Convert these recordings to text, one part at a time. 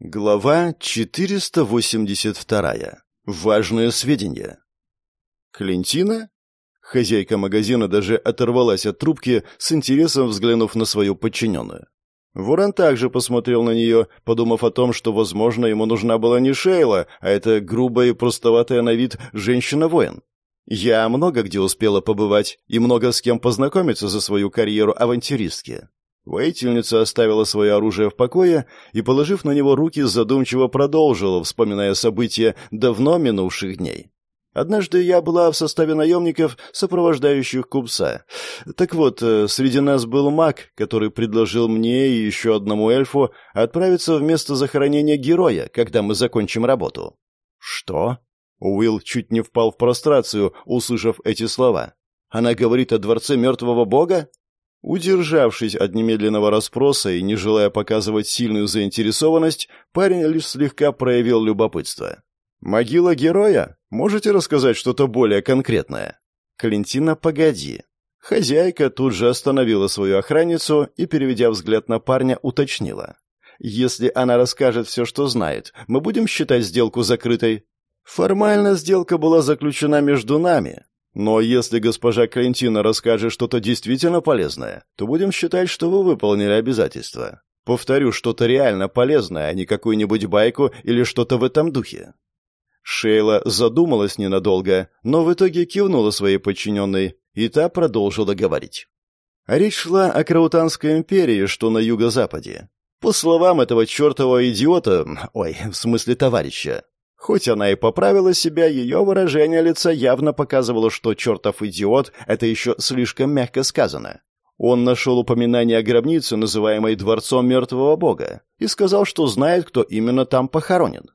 Глава 482. Важные сведения. Клентина? Хозяйка магазина даже оторвалась от трубки, с интересом взглянув на свою подчиненную. Ворон также посмотрел на нее, подумав о том, что, возможно, ему нужна была не Шейла, а эта грубая и простоватая на вид женщина-воин. Я много где успела побывать и много с кем познакомиться за свою карьеру авантюристки. Воительница оставила свое оружие в покое и, положив на него руки, задумчиво продолжила, вспоминая события давно минувших дней. Однажды я была в составе наемников, сопровождающих купца. Так вот, э, среди нас был маг, который предложил мне и еще одному эльфу отправиться в место захоронения героя, когда мы закончим работу. «Что?» Уилл чуть не впал в прострацию, услышав эти слова. «Она говорит о дворце мертвого бога?» Удержавшись от немедленного расспроса и не желая показывать сильную заинтересованность, парень лишь слегка проявил любопытство. «Могила героя? Можете рассказать что-то более конкретное?» «Клентина, погоди». Хозяйка тут же остановила свою охранницу и, переведя взгляд на парня, уточнила. «Если она расскажет все, что знает, мы будем считать сделку закрытой?» «Формально сделка была заключена между нами, но если госпожа Клентина расскажет что-то действительно полезное, то будем считать, что вы выполнили обязательства. Повторю, что-то реально полезное, а не какую-нибудь байку или что-то в этом духе». Шейла задумалась ненадолго, но в итоге кивнула своей подчиненной, и та продолжила говорить. Речь шла о Краутанской империи, что на юго-западе. По словам этого чертового идиота, ой, в смысле товарища, Хоть она и поправила себя, ее выражение лица явно показывало, что чертов идиот — это еще слишком мягко сказано. Он нашел упоминание о гробнице, называемой Дворцом Мертвого Бога, и сказал, что знает, кто именно там похоронен.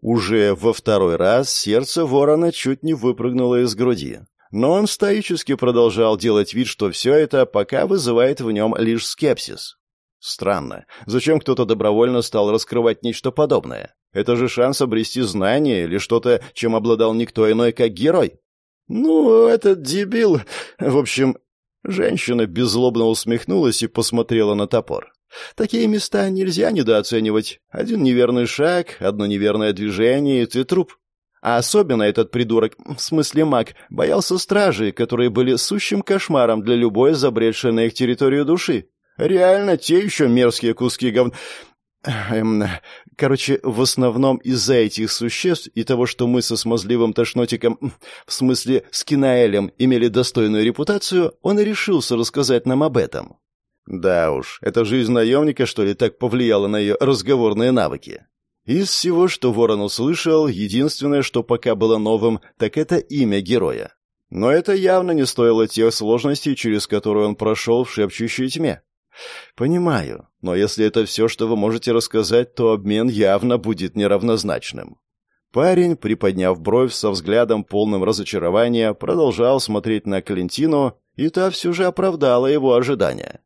Уже во второй раз сердце ворона чуть не выпрыгнуло из груди. Но он стоически продолжал делать вид, что все это пока вызывает в нем лишь скепсис. Странно. Зачем кто-то добровольно стал раскрывать нечто подобное? Это же шанс обрести знания или что-то, чем обладал никто иной, как герой. Ну, этот дебил... В общем, женщина беззлобно усмехнулась и посмотрела на топор. Такие места нельзя недооценивать. Один неверный шаг, одно неверное движение, и ты труп. А особенно этот придурок, в смысле маг, боялся стражей, которые были сущим кошмаром для любой забредшей на их территорию души. Реально, те еще мерзкие куски гов... Эм, короче, в основном из-за этих существ и того, что мы со смазливым тошнотиком, в смысле с Кинаэлем, имели достойную репутацию, он и решился рассказать нам об этом. Да уж, эта жизнь наемника, что ли, так повлияла на ее разговорные навыки. Из всего, что Ворон услышал, единственное, что пока было новым, так это имя героя. Но это явно не стоило тех сложностей, через которые он прошел в шепчущей тьме. «Понимаю, но если это все, что вы можете рассказать, то обмен явно будет неравнозначным». Парень, приподняв бровь со взглядом полным разочарования, продолжал смотреть на Калентину, и та все же оправдала его ожидания.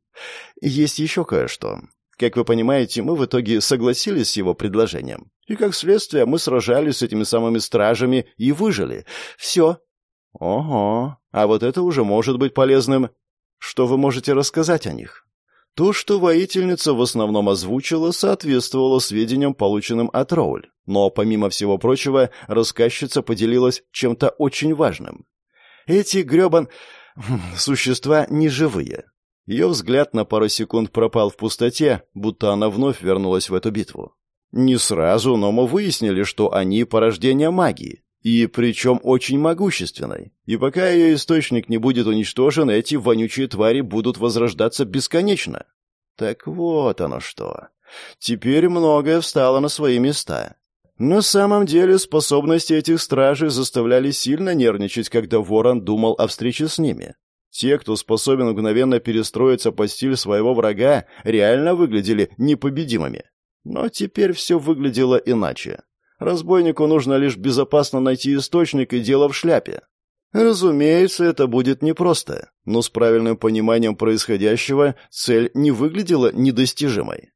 «Есть еще кое-что. Как вы понимаете, мы в итоге согласились с его предложением. И как следствие мы сражались с этими самыми стражами и выжили. Все». «Ого, а вот это уже может быть полезным. Что вы можете рассказать о них?» То, что воительница в основном озвучила, соответствовало сведениям, полученным от Роуль. Но, помимо всего прочего, рассказчица поделилась чем-то очень важным. Эти гребан... существа неживые. Ее взгляд на пару секунд пропал в пустоте, будто она вновь вернулась в эту битву. Не сразу, но мы выяснили, что они порождение магии. И причем очень могущественной. И пока ее источник не будет уничтожен, эти вонючие твари будут возрождаться бесконечно. Так вот оно что. Теперь многое встало на свои места. На самом деле способности этих стражей заставляли сильно нервничать, когда Ворон думал о встрече с ними. Те, кто способен мгновенно перестроиться под стиль своего врага, реально выглядели непобедимыми. Но теперь все выглядело иначе. Разбойнику нужно лишь безопасно найти источник и дело в шляпе. Разумеется, это будет непросто, но с правильным пониманием происходящего цель не выглядела недостижимой.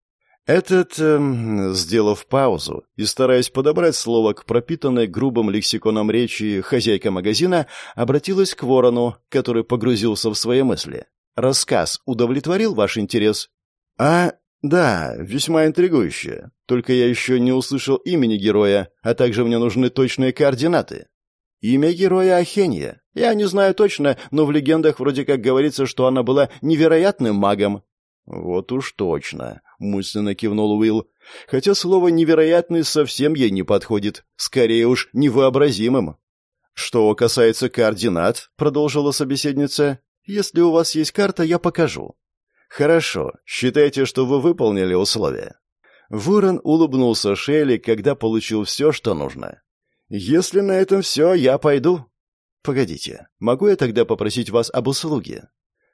Этот, эм, сделав паузу и стараясь подобрать слово к пропитанной грубым лексиконом речи, хозяйка магазина обратилась к ворону, который погрузился в свои мысли. «Рассказ удовлетворил ваш интерес?» «А, да, весьма интригующе. Только я еще не услышал имени героя, а также мне нужны точные координаты. Имя героя Ахенья. Я не знаю точно, но в легендах вроде как говорится, что она была невероятным магом. Вот уж точно, мысленно кивнул Уилл. Хотя слово «невероятный» совсем ей не подходит, скорее уж невообразимым. «Что касается координат», — продолжила собеседница, — «если у вас есть карта, я покажу». «Хорошо, считайте, что вы выполнили условия». Ворон улыбнулся Шелли, когда получил все, что нужно. «Если на этом все, я пойду». «Погодите, могу я тогда попросить вас об услуге?»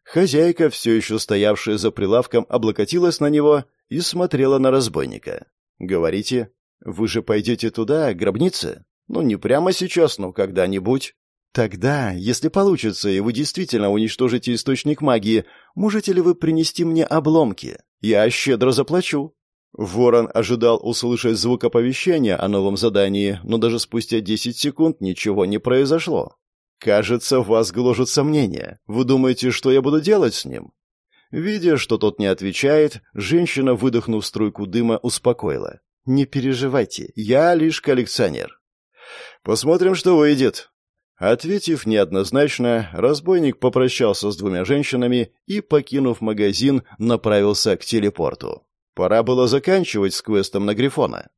Хозяйка, все еще стоявшая за прилавком, облокотилась на него и смотрела на разбойника. «Говорите, вы же пойдете туда, гробница? Ну, не прямо сейчас, но когда-нибудь». «Тогда, если получится, и вы действительно уничтожите источник магии, можете ли вы принести мне обломки? Я щедро заплачу». Ворон ожидал услышать звук оповещения о новом задании, но даже спустя десять секунд ничего не произошло. «Кажется, вас гложет сомнение. Вы думаете, что я буду делать с ним?» Видя, что тот не отвечает, женщина, выдохнув струйку дыма, успокоила. «Не переживайте, я лишь коллекционер». «Посмотрим, что выйдет». Ответив неоднозначно, разбойник попрощался с двумя женщинами и, покинув магазин, направился к телепорту. Пора было заканчивать с квестом на Грифона.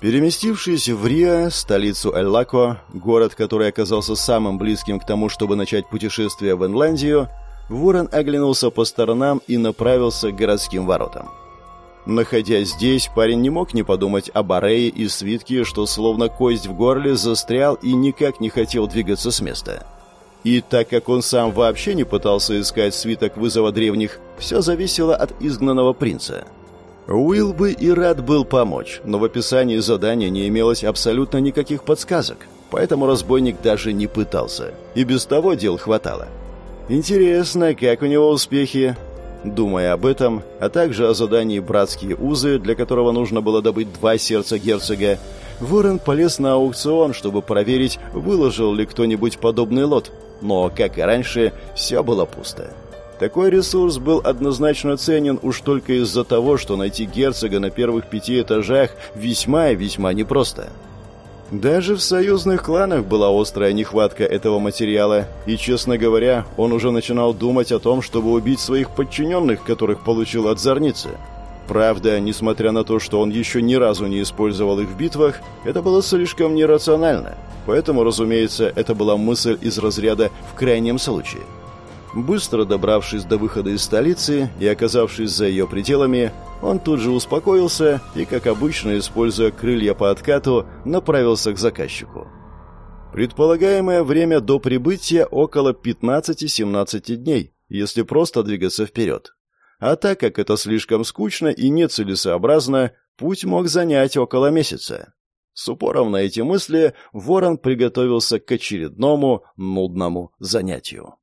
Переместившись в Рио, столицу Эль-Лако, город, который оказался самым близким к тому, чтобы начать путешествие в Инландию, Ворон оглянулся по сторонам и направился к городским воротам. Находясь здесь, парень не мог не подумать об Арее и свитке, что словно кость в горле застрял и никак не хотел двигаться с места. И так как он сам вообще не пытался искать свиток вызова древних, все зависело от изгнанного принца – Уилл бы и рад был помочь, но в описании задания не имелось абсолютно никаких подсказок, поэтому разбойник даже не пытался. И без того дел хватало. Интересно, как у него успехи? Думая об этом, а также о задании «Братские узы», для которого нужно было добыть два сердца герцога, Ворон полез на аукцион, чтобы проверить, выложил ли кто-нибудь подобный лот. Но, как и раньше, все было пусто. Такой ресурс был однозначно ценен уж только из-за того, что найти герцога на первых пяти этажах весьма и весьма непросто. Даже в союзных кланах была острая нехватка этого материала, и, честно говоря, он уже начинал думать о том, чтобы убить своих подчиненных, которых получил от Зорницы. Правда, несмотря на то, что он еще ни разу не использовал их в битвах, это было слишком нерационально. Поэтому, разумеется, это была мысль из разряда «в крайнем случае». Быстро добравшись до выхода из столицы и оказавшись за ее пределами, он тут же успокоился и, как обычно, используя крылья по откату, направился к заказчику. Предполагаемое время до прибытия около 15-17 дней, если просто двигаться вперед. А так как это слишком скучно и нецелесообразно, путь мог занять около месяца. С упором на эти мысли Ворон приготовился к очередному нудному занятию.